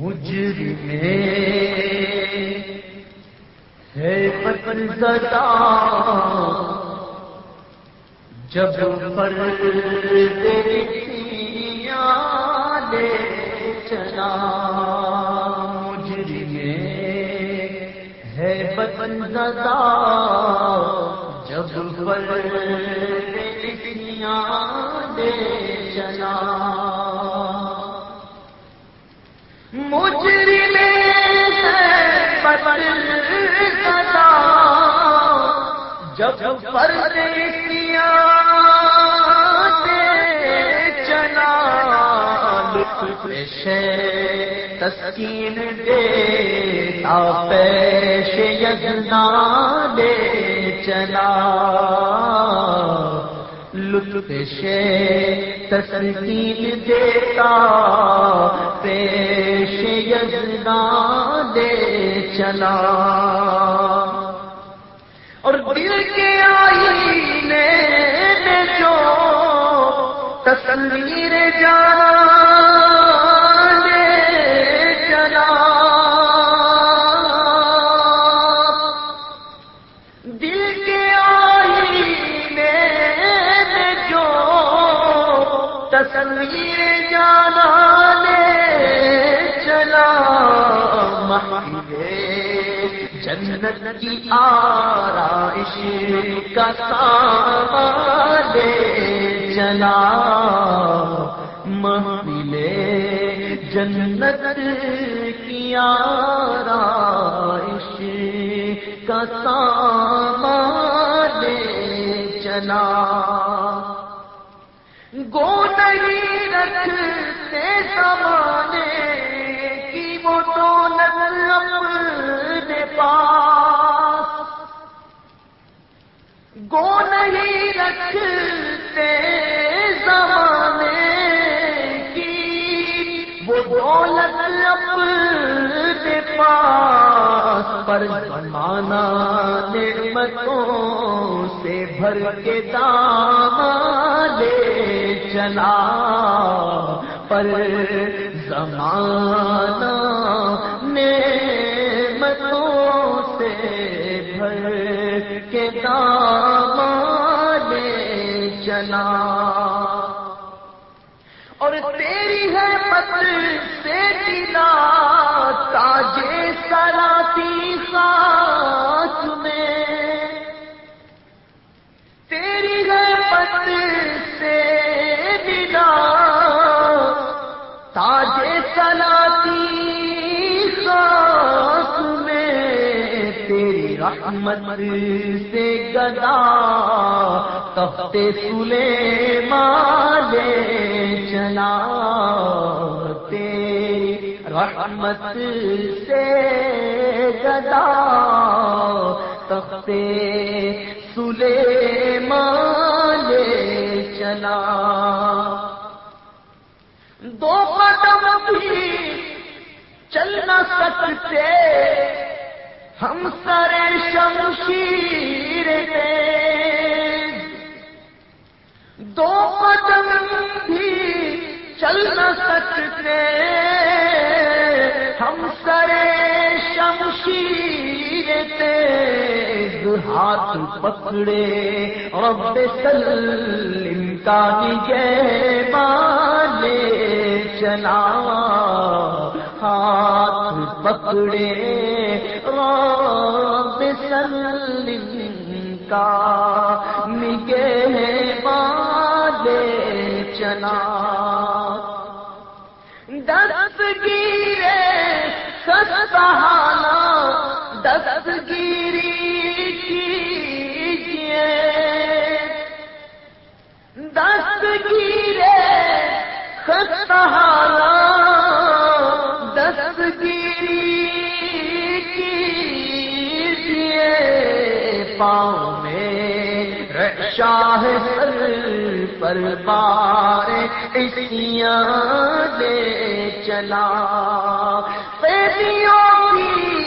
مجر ہے پتن زدہ جب پر چلا۔ مجر ہے پتن زدہ جب پر دے چلا۔ مجری جب پر کیا چلا پیش تسکین دے پیش یجنا دے چلا لطف شے تسلیم دیتا، پیش یزدان دے چلا۔ اور دل کے آئینے نے جو تصویر جانا کی آرائش کا سامان لے چلا محلے جنت کی آرائش کا سامان لے چلا گو نہیں رکھتے سمانے کی وہ دولت اپنے پاس گو نہیں رکھتے زمانے کی، وہ دولت اپنے پاس پر زمانہ نعمتوں سے بھر کے دام لے چلا، پر زمانہ نعمتوں سے بھر کے دام چلا اور تیری ہے پتل سے تاجے سراتی خاص رحمت سے گدا تختے سلے مالے چلا تیری رحمت سے گدا تختے سلے مالے چلا۔ دو قدم بھی چل نہ سکتے، ہم سر شمشیر دے دو قدم بھی چل نہ سکتے۔ ہم سرے شمشیر تیز ہاتھ پکڑے۔ اور سلم کا نگے بالے چلا۔ ہاتھ پکڑے رب سلم کا نگے بالے چلا۔ دس گیرے سستہانا دس پاؤں میں شاہ سر پر بار اسیاں دے چلا۔ پیدیوں کی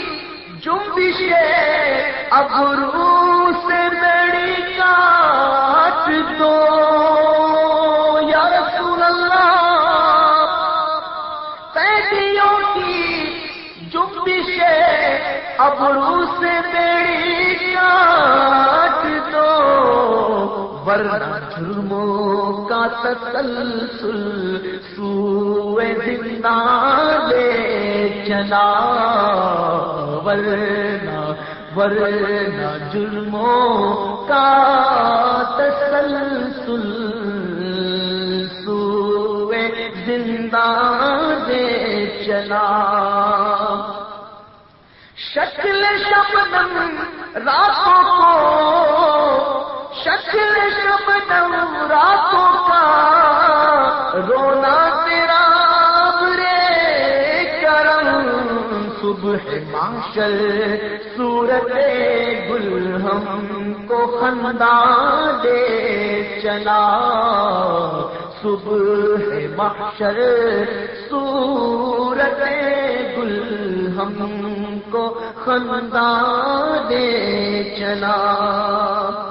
جنبش ابرو ورنہ جرموں کا تسلسل سوئے زندہ لے چلا، ورنہ ورنہ جرموں کا تسلسل سوئے زندہ دے چلا۔ شکل شبنم راتوں کو رونا تیرا برے کرم، صبح معاشر صورت گل ہم کو خندا دے چلا۔ صبح محشر صورت گل ہم کو خندا دے چلا۔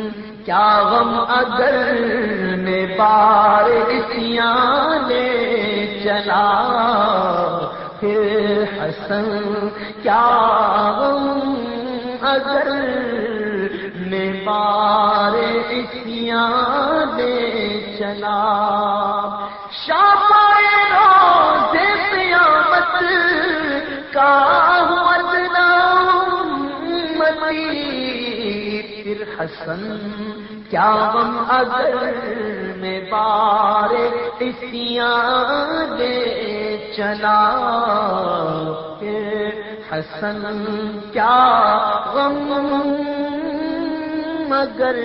کیا غم اگر میں بار نے چلا؟ پھر حسن، کیا غم اگر میں بار نے چلا؟ پھر حسن، کیا غم اگر میں بار اسیاں دے چلا پھر حسن، کیا غم مگر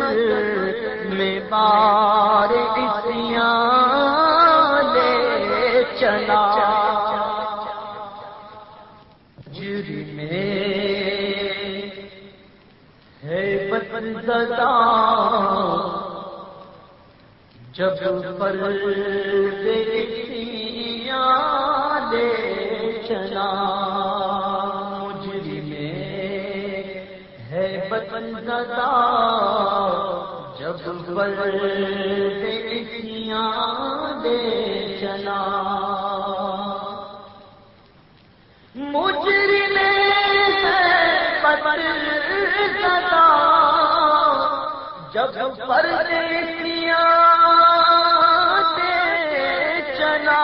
میں بار اسیاں دے چلا بچن زدہ جب پر دیکھیاں لے چلا مجری میں ہے بچن زدہ۔ جب پر دیکھیاں لے چلا۔ مجری میں ہے پتر سدا جب پردیسیاں چلا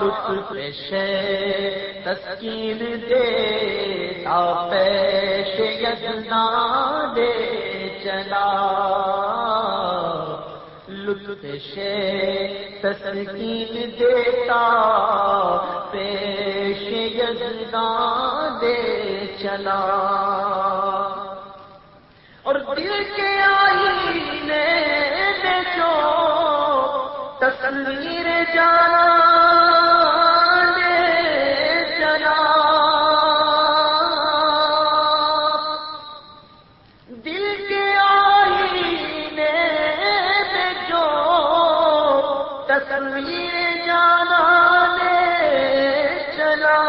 لطف شے، تسکین دے، تا پیش یزنا دے چلا لطف شے، تسکین دیتا پیش یزنا دے چلا اور دل کے آئینے میں جو تصویر جانا چلا۔ دل کے آئینے میں جو تصویر جانا دے چلا۔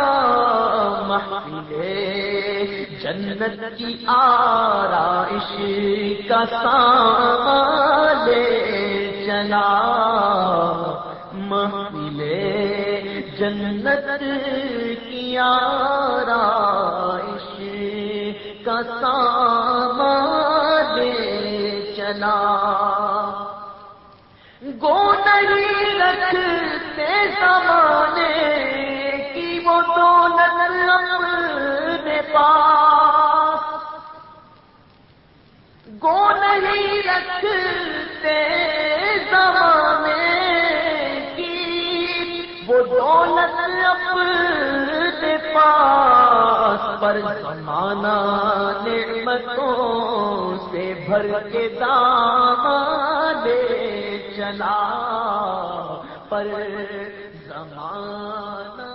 محفل جنت کی آرائش کا سامان لے چلا۔ محفل جنت کی آرائش کا سامان لے چلا۔ گو نہیں رکھتے زمانے گو نہیں رکھتے زمانے کی؟ وہ دولت اپنے پاس پر زمانہ نعمتوں سے بھر کے دام دے چلا، پر زمانہ